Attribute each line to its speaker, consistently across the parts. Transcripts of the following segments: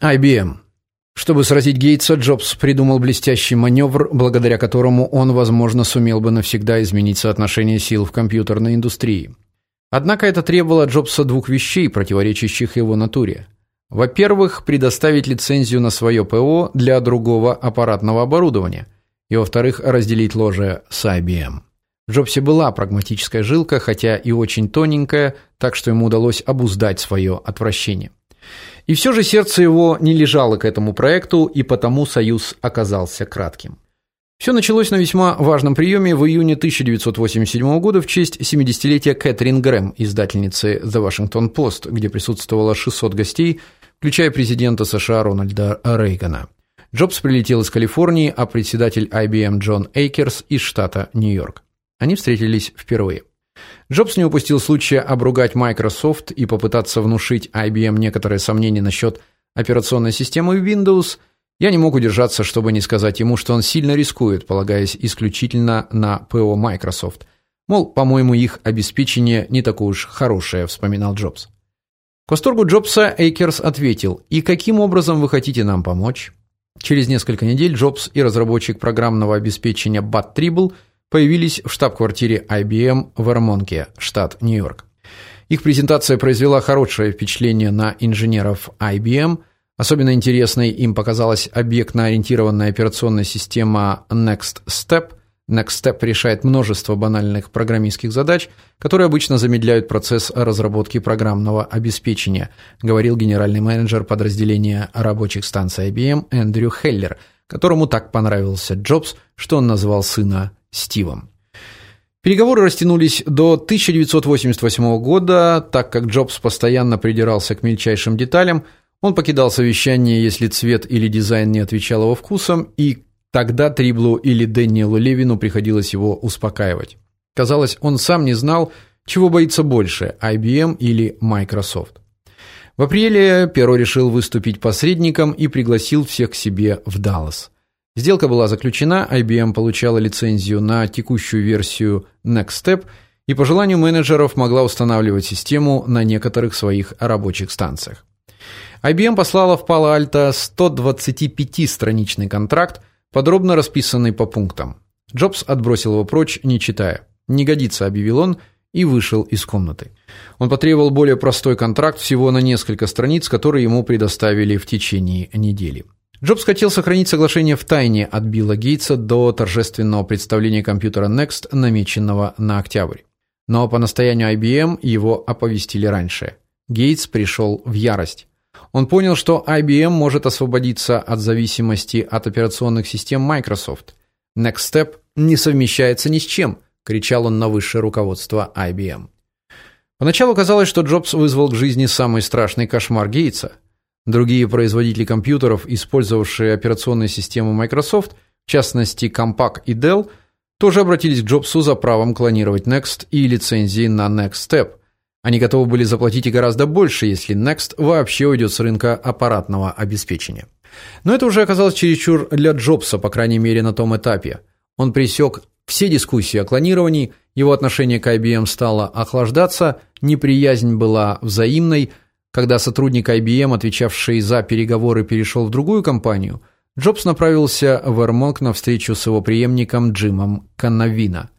Speaker 1: IBM. Чтобы сразить Гейтса, Джобс придумал блестящий маневр, благодаря которому он, возможно, сумел бы навсегда изменить соотношение сил в компьютерной индустрии. Однако это требовало Джобса двух вещей, противоречащих его натуре. Во-первых, предоставить лицензию на свое ПО для другого аппаратного оборудования, и во-вторых, разделить ложе с IBM. В Джобсе была прагматическая жилка, хотя и очень тоненькая, так что ему удалось обуздать свое отвращение. И все же сердце его не лежало к этому проекту, и потому союз оказался кратким. Все началось на весьма важном приеме в июне 1987 года в честь 70-летия Кэтрин Грэм, издательницы The Washington Post, где присутствовало 600 гостей, включая президента США Рональда Рейгана. Джобс прилетел из Калифорнии, а председатель IBM Джон Эйкерс из штата Нью-Йорк. Они встретились впервые. Джобс не упустил случая обругать Microsoft и попытаться внушить IBM некоторые сомнения насчет операционной системы Windows – я не мог удержаться, чтобы не сказать ему, что он сильно рискует, полагаясь исключительно на ПО Microsoft. Мол, по-моему, их обеспечение не такое уж хорошее, вспоминал Джобс. К восторгу Джобса Эйкерс ответил: "И каким образом вы хотите нам помочь?" Через несколько недель Джобс и разработчик программного обеспечения Бат Трибл появились в штаб-квартире IBM в Эрмонке, штат Нью-Йорк. Их презентация произвела хорошее впечатление на инженеров IBM. Особенно интересной им показалась объектно-ориентированная операционная система Next Step. Next Step решает множество банальных программистских задач, которые обычно замедляют процесс разработки программного обеспечения, говорил генеральный менеджер подразделения рабочих станций IBM Эндрю Хеллер, которому так понравился Джобс, что он назвал сына Стивом. Переговоры растянулись до 1988 года, так как Джобс постоянно придирался к мельчайшим деталям – он покидал совещание, если цвет или дизайн не отвечал его вкусам, и тогда Триблу или Дэниелу Левину приходилось его успокаивать. Казалось, он сам не знал, чего боится больше IBM или Microsoft. В апреле Перо решил выступить посредником и пригласил всех к себе в Даллас. Сделка была заключена, IBM получала лицензию на текущую версию NextStep и по желанию менеджеров могла устанавливать систему на некоторых своих рабочих станциях. IBM послала в Пало-Альто 125-страничный контракт, подробно расписанный по пунктам. Джобс отбросил его прочь, не читая. "Не годится", объявил он и вышел из комнаты. Он потребовал более простой контракт всего на несколько страниц, который ему предоставили в течение недели. Джобс хотел сохранить соглашение в тайне от Билла Гейтса до торжественного представления компьютера Next, намеченного на октябрь. Но по настоянию IBM его оповестили раньше. Гейтс пришел в ярость. Он понял, что IBM может освободиться от зависимости от операционных систем Microsoft. Next Step не совмещается ни с чем, кричал он на высшее руководство IBM. Поначалу казалось, что Джобс вызвал к жизни самый страшный кошмар Гейтса. Другие производители компьютеров, использовавшие операционные системы Microsoft, в частности Compaq и Dell, тоже обратились к Джобсу за правом клонировать Next и лицензии на Next Step. Они готовы были заплатить и гораздо больше, если Next вообще уйдет с рынка аппаратного обеспечения. Но это уже оказалось чересчур для Джобса, по крайней мере, на том этапе. Он пресек все дискуссии о клонировании, его отношение к IBM стало охлаждаться, неприязнь была взаимной. Когда сотрудник IBM, отвечавший за переговоры, перешел в другую компанию, Джобс направился в Эрмонк на встречу с его преемником Джимом Каннавина.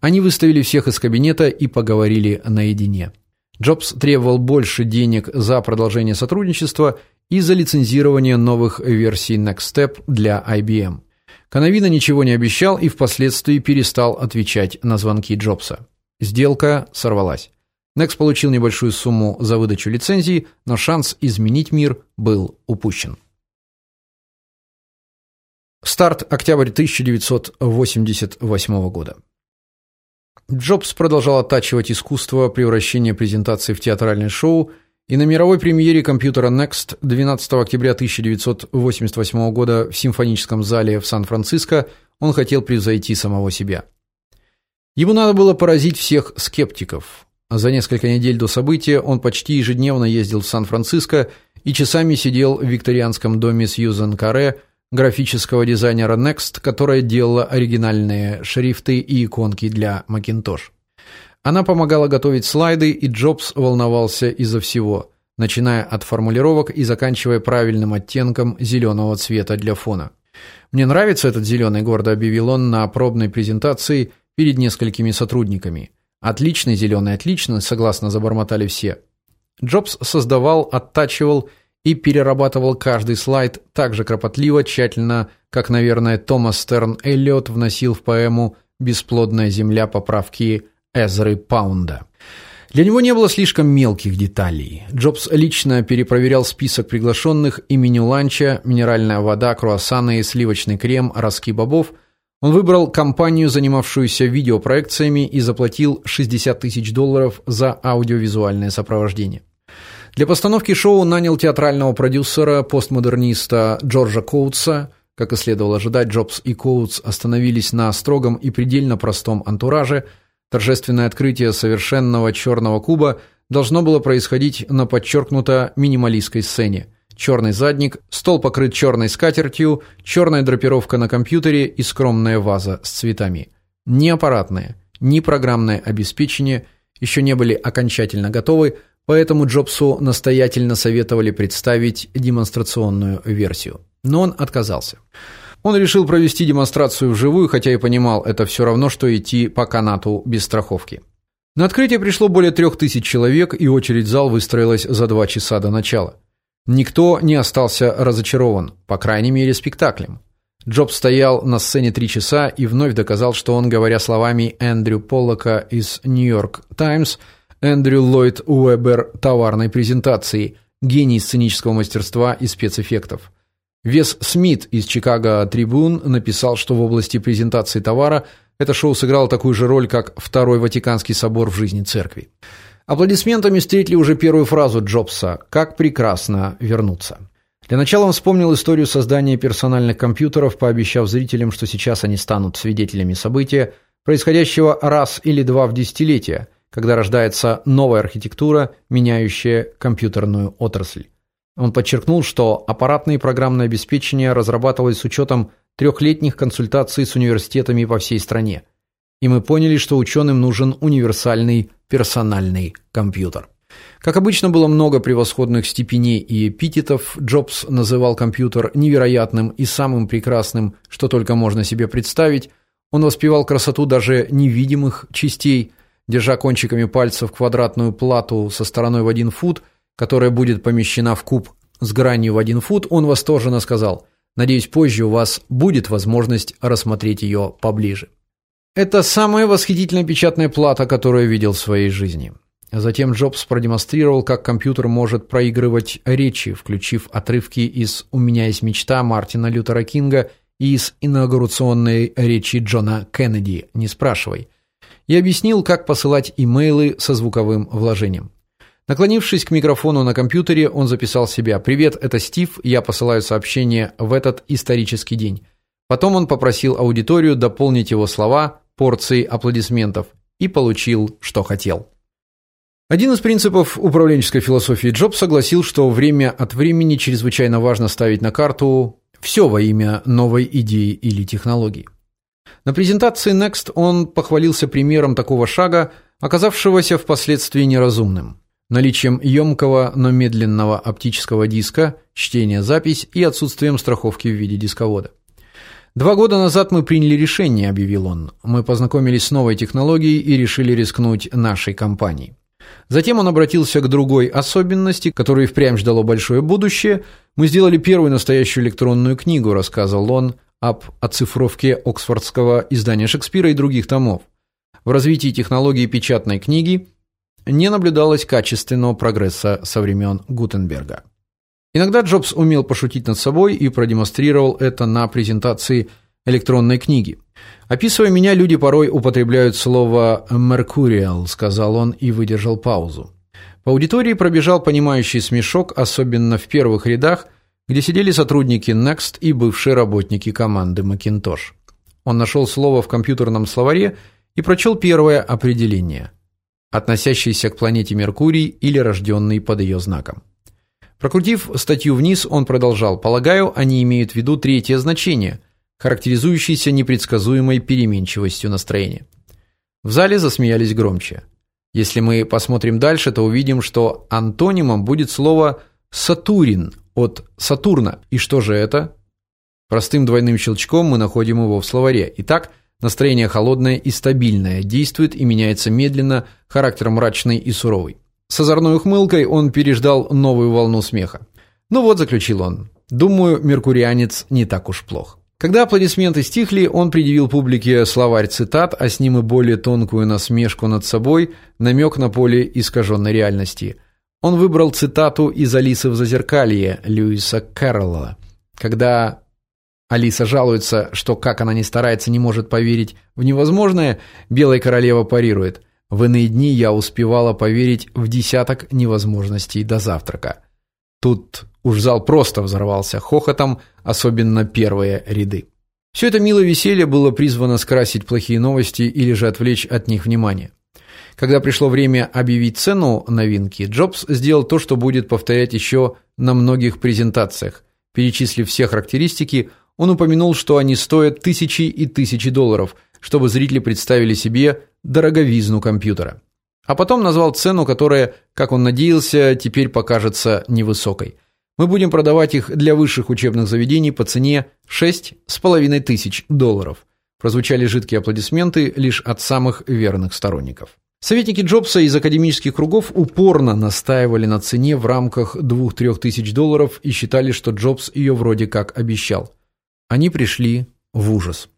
Speaker 1: Они выставили всех из кабинета и поговорили наедине. Джобс требовал больше денег за продолжение сотрудничества и за лицензирование новых версий NextStep для IBM. Канавина ничего не обещал и впоследствии перестал отвечать на звонки Джобса. Сделка сорвалась. Next получил небольшую сумму за выдачу лицензии, но шанс изменить мир был упущен. Старт октябрь 1988 года. Джобс продолжал оттачивать искусство превращения презентаций в театральное шоу, и на мировой премьере компьютера Next 12 октября 1988 года в симфоническом зале в Сан-Франциско он хотел превзойти самого себя. Ему надо было поразить всех скептиков. За несколько недель до события он почти ежедневно ездил в Сан-Франциско и часами сидел в викторианском доме Сьюзен Каре графического дизайнера Next, которая делала оригинальные шрифты и иконки для Macintosh. Она помогала готовить слайды, и Джобс волновался из-за всего: начиная от формулировок и заканчивая правильным оттенком зеленого цвета для фона. Мне нравится этот зеленый», – гордо объявил он на пробной презентации перед несколькими сотрудниками. Отличный зеленый, отлично, согласно забормотали все. Джобс создавал, оттачивал и перерабатывал каждый слайд так же кропотливо, тщательно, как, наверное, Томас Стерн Эллиот вносил в поэму Бесплодная земля поправки Эзры Паунда. Для него не было слишком мелких деталей. Джобс лично перепроверял список приглашенных и меню ланча: минеральная вода, круассаны и сливочный крем, ростки бобов. Он выбрал компанию, занимавшуюся видеопроекциями, и заплатил 60 тысяч долларов за аудиовизуальное сопровождение. Для постановки шоу нанял театрального продюсера, постмодерниста Джорджа Коутса. Как и следовало ожидать, Джобс и Коутс остановились на строгом и предельно простом антураже – Торжественное открытие совершенного черного куба должно было происходить на подчеркнуто минималистской сцене. Черный задник, стол покрыт черной скатертью, черная драпировка на компьютере и скромная ваза с цветами. Ни аппаратное, ни программное обеспечение еще не были окончательно готовы, поэтому Джобсу настоятельно советовали представить демонстрационную версию. Но он отказался. Он решил провести демонстрацию вживую, хотя и понимал, это все равно что идти по канату без страховки. На открытие пришло более трех тысяч человек, и очередь в зал выстроилась за два часа до начала. Никто не остался разочарован, по крайней мере, спектаклем. Джобс стоял на сцене три часа и вновь доказал, что он, говоря словами Эндрю Поллока из Нью-Йорк Таймс, Эндрю Ллойд Уэбер товарной презентации, гений сценического мастерства и спецэффектов. Вес Смит из Chicago Tribune написал, что в области презентации товара это шоу сыграло такую же роль, как Второй Ватиканский собор в жизни церкви. Аплодисментами встретили уже первую фразу Джобса: "Как прекрасно вернуться". Для начала он вспомнил историю создания персональных компьютеров, пообещав зрителям, что сейчас они станут свидетелями события, происходящего раз или два в десятилетие, когда рождается новая архитектура, меняющая компьютерную отрасль. Он подчеркнул, что аппаратное и программное обеспечение разрабатывалось с учетом трехлетних консультаций с университетами по всей стране. И мы поняли, что ученым нужен универсальный персональный компьютер. Как обычно было много превосходных степеней и эпитетов, Джобс называл компьютер невероятным и самым прекрасным, что только можно себе представить. Он воспевал красоту даже невидимых частей, держа кончиками пальцев квадратную плату со стороной в один фут которая будет помещена в куб с гранью в один фут, он восторженно сказал: "Надеюсь, позже у вас будет возможность рассмотреть ее поближе". Это самая восхитительная печатная плата, которую я видел в своей жизни. Затем Джобс продемонстрировал, как компьютер может проигрывать речи, включив отрывки из У меня есть мечта Мартина Лютера Кинга и из инаугурационной речи Джона Кеннеди, не спрашивай. И объяснил, как посылать имейлы со звуковым вложением. Наклонившись к микрофону на компьютере, он записал себя: "Привет, это Стив. Я посылаю сообщение в этот исторический день". Потом он попросил аудиторию дополнить его слова порцией аплодисментов и получил, что хотел. Один из принципов управленческой философии Джобс согласил, что время от времени чрезвычайно важно ставить на карту все во имя новой идеи или технологии. На презентации Next он похвалился примером такого шага, оказавшегося впоследствии неразумным наличием емкого, но медленного оптического диска, чтение-запись и отсутствием страховки в виде дисковода. Два года назад мы приняли решение, объявил он. Мы познакомились с новой технологией и решили рискнуть нашей компанией. Затем он обратился к другой особенности, которая впрямь ждало большое будущее. Мы сделали первую настоящую электронную книгу, рассказывал он об оцифровке Оксфордского издания Шекспира и других томов. В развитии технологии печатной книги не наблюдалось качественного прогресса со времен Гутенберга. Иногда Джобс умел пошутить над собой и продемонстрировал это на презентации электронной книги. Описывая меня, люди порой употребляют слово mercurial, сказал он и выдержал паузу. По аудитории пробежал понимающий смешок, особенно в первых рядах, где сидели сотрудники Next и бывшие работники команды Macintosh. Он нашел слово в компьютерном словаре и прочел первое определение относящийся к планете Меркурий или рожденный под ее знаком. Прокрутив статью вниз, он продолжал: "Полагаю, они имеют в виду третье значение, характеризующееся непредсказуемой переменчивостью настроения". В зале засмеялись громче. Если мы посмотрим дальше, то увидим, что антонимом будет слово Сатурин от Сатурна. И что же это? Простым двойным щелчком мы находим его в словаре. Итак, настроение холодное и стабильное, действует и меняется медленно, характер мрачный и суровый. С озорной ухмылкой он переждал новую волну смеха. Ну вот, заключил он. Думаю, меркурианец не так уж плох. Когда аплодисменты стихли, он предъявил публике словарь цитат, а с ним и более тонкую насмешку над собой, намек на поле искаженной реальности. Он выбрал цитату из Алисы в зазеркалье Льюиса Кэрролла. Когда Алиса жалуется, что как она ни старается, не может поверить в невозможное, белая королева парирует: "В иные дни я успевала поверить в десяток невозможностей до завтрака". Тут Уж зал просто взорвался хохотом, особенно первые ряды. Все это милое веселье было призвано скрасить плохие новости или же отвлечь от них внимание. Когда пришло время объявить цену новинки, Джобс сделал то, что будет повторять еще на многих презентациях. Перечислив все характеристики, он упомянул, что они стоят тысячи и тысячи долларов, чтобы зрители представили себе дороговизну компьютера. А потом назвал цену, которая, как он надеялся, теперь покажется невысокой. Мы будем продавать их для высших учебных заведений по цене шесть с половиной тысяч долларов. Прозвучали жидкие аплодисменты лишь от самых верных сторонников. Советники Джобса из академических кругов упорно настаивали на цене в рамках 2-3 тысяч долларов и считали, что Джобс ее вроде как обещал. Они пришли в ужас.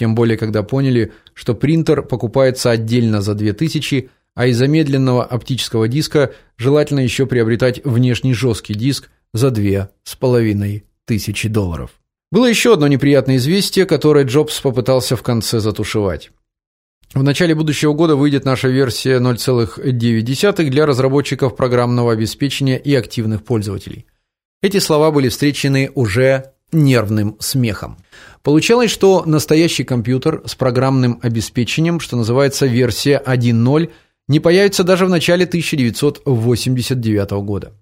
Speaker 1: Тем более, когда поняли, что принтер покупается отдельно за 2000, а из замедленного оптического диска желательно еще приобретать внешний жесткий диск за две с половиной тысячи долларов. Было еще одно неприятное известие, которое Джобс попытался в конце затушевать. В начале будущего года выйдет наша версия 0.9 для разработчиков программного обеспечения и активных пользователей. Эти слова были встречены уже нервным смехом. Получалось, что настоящий компьютер с программным обеспечением, что называется версия 1.0, не появится даже в начале 1989 года.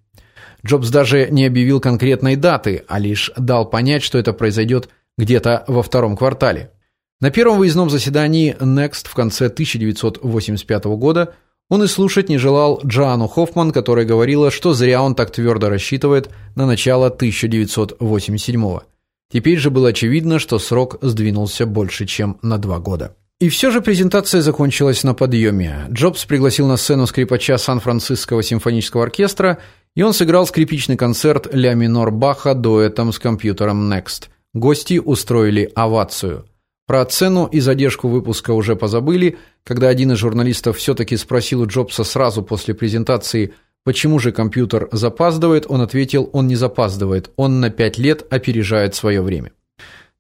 Speaker 1: Джобс даже не объявил конкретной даты, а лишь дал понять, что это произойдет где-то во втором квартале. На первом выездном заседании Next в конце 1985 года он и слушать не желал Джоанну Хоффман, которая говорила, что зря он так твердо рассчитывает на начало 1987 -го. Теперь же было очевидно, что срок сдвинулся больше, чем на два года. И все же презентация закончилась на подъеме. Джобс пригласил на сцену скрипача Сан-Франциского симфонического оркестра и он сыграл скрипичный концерт ля минор Баха дуэтом с компьютером Next. Гости устроили овацию. Про цену и задержку выпуска уже позабыли, когда один из журналистов все таки спросил у Джобса сразу после презентации, почему же компьютер запаздывает, он ответил: "Он не запаздывает, он на пять лет опережает свое время".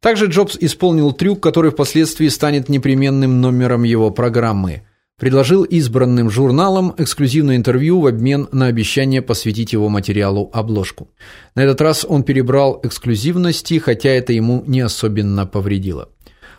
Speaker 1: Также Джобс исполнил трюк, который впоследствии станет непременным номером его программы предложил избранным журналам эксклюзивное интервью в обмен на обещание посвятить его материалу обложку. На этот раз он перебрал эксклюзивности, хотя это ему не особенно повредило.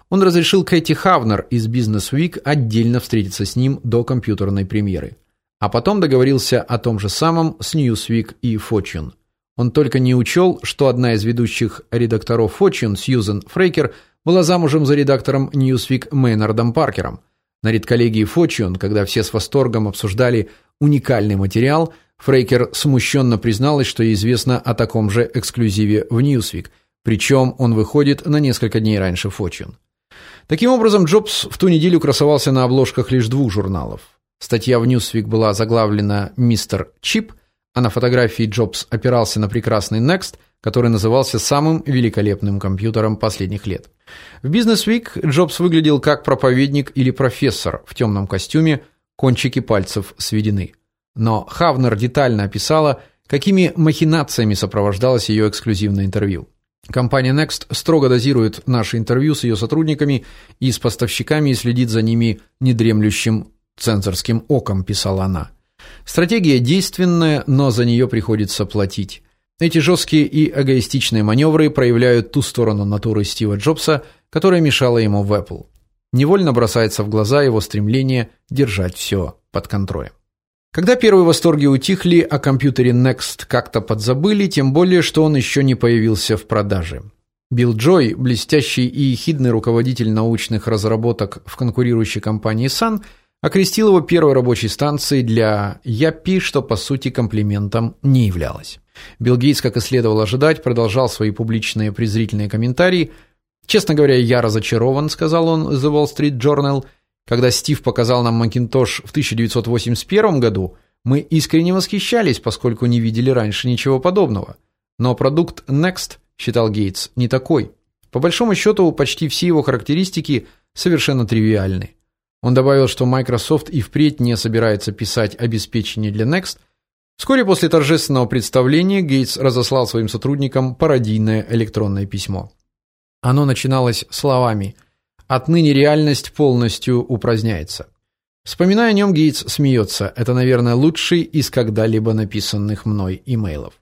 Speaker 1: Он разрешил Кэти Хавнер из Business Week отдельно встретиться с ним до компьютерной премьеры. А потом договорился о том же самом с Newsweek и Fortune. Он только не учел, что одна из ведущих редакторов Fortune, Сьюзен Фрейкер, была замужем за редактором Newsweek Мейнардом Паркером. На редколлегии Fortune, когда все с восторгом обсуждали уникальный материал, Фрейкер смущенно призналась, что ей известно о таком же эксклюзиве в Newsweek, причем он выходит на несколько дней раньше Fortune. Таким образом, Джобс в ту неделю красовался на обложках лишь двух журналов. Статья в Newsweek была заглавлена Мистер Чип, а на фотографии Джобс опирался на прекрасный Next – который назывался самым великолепным компьютером последних лет. В Business Week Джобс выглядел как проповедник или профессор в темном костюме, кончики пальцев сведены. Но Хавнер детально описала, какими махинациями сопровождалось ее эксклюзивное интервью. Компания Next строго дозирует наши интервью с ее сотрудниками и с поставщиками и следит за ними недремлющим цензорским оком, писала она. Стратегия действенная, но за нее приходится платить. Эти жесткие и эгоистичные маневры проявляют ту сторону натуры Стива Джобса, которая мешала ему в Apple. Невольно бросается в глаза его стремление держать все под контролем. Когда первые восторги утихли, о компьютере Next как-то подзабыли, тем более что он еще не появился в продаже. Билл Джой, блестящий и ехидный руководитель научных разработок в конкурирующей компании Sun, окрестил его первой рабочей станцией для Япи, что по сути комплиментом не являлось. Билл Гейтс, как и следовало ожидать, продолжал свои публичные презрительные комментарии. Честно говоря, я разочарован, сказал он The Wall Street Journal, когда Стив показал нам Macintosh в 1981 году. Мы искренне восхищались, поскольку не видели раньше ничего подобного. Но продукт Next, считал Гейтс, не такой. По большому счету, почти все его характеристики совершенно тривиальны. Он добавил, что Microsoft и впредь не собирается писать обеспечение для Next. Вскоре после торжественного представления Гейтс разослал своим сотрудникам пародийное электронное письмо. Оно начиналось словами: "Отныне реальность полностью упраздняется". Вспоминая о нем, Гейтс смеется. Это, наверное, лучший из когда-либо написанных мной имейлов.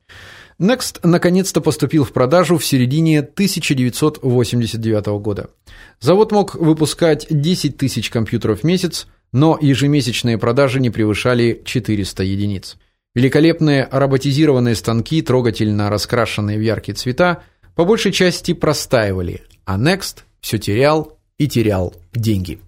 Speaker 1: Next наконец-то поступил в продажу в середине 1989 года. Завод мог выпускать 10 тысяч компьютеров в месяц, но ежемесячные продажи не превышали 400 единиц. Великолепные роботизированные станки, трогательно раскрашенные в яркие цвета, по большей части простаивали, а Next все терял и терял деньги.